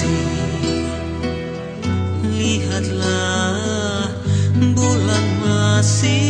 kasih. Lihatlah bulan masih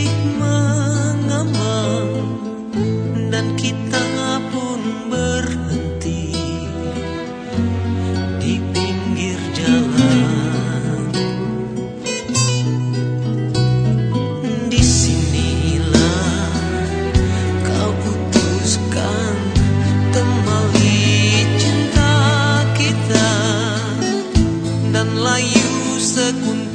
secundaria.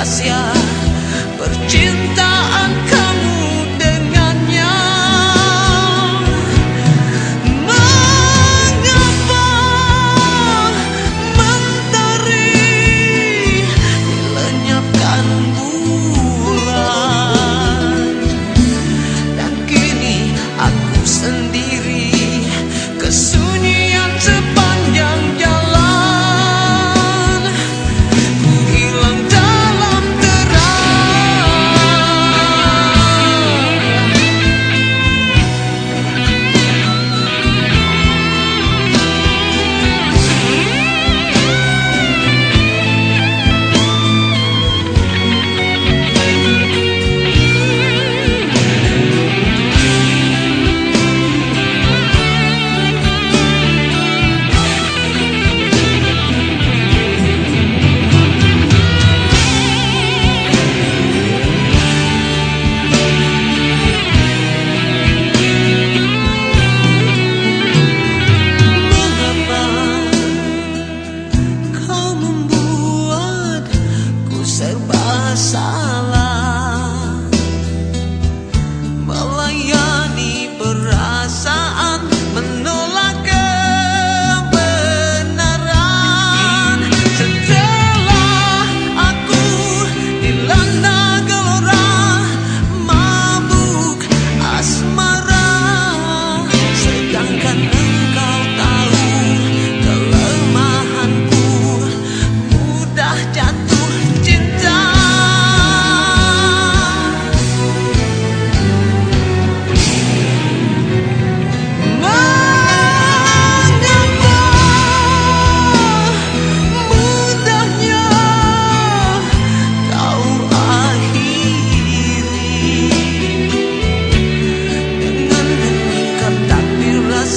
gracias.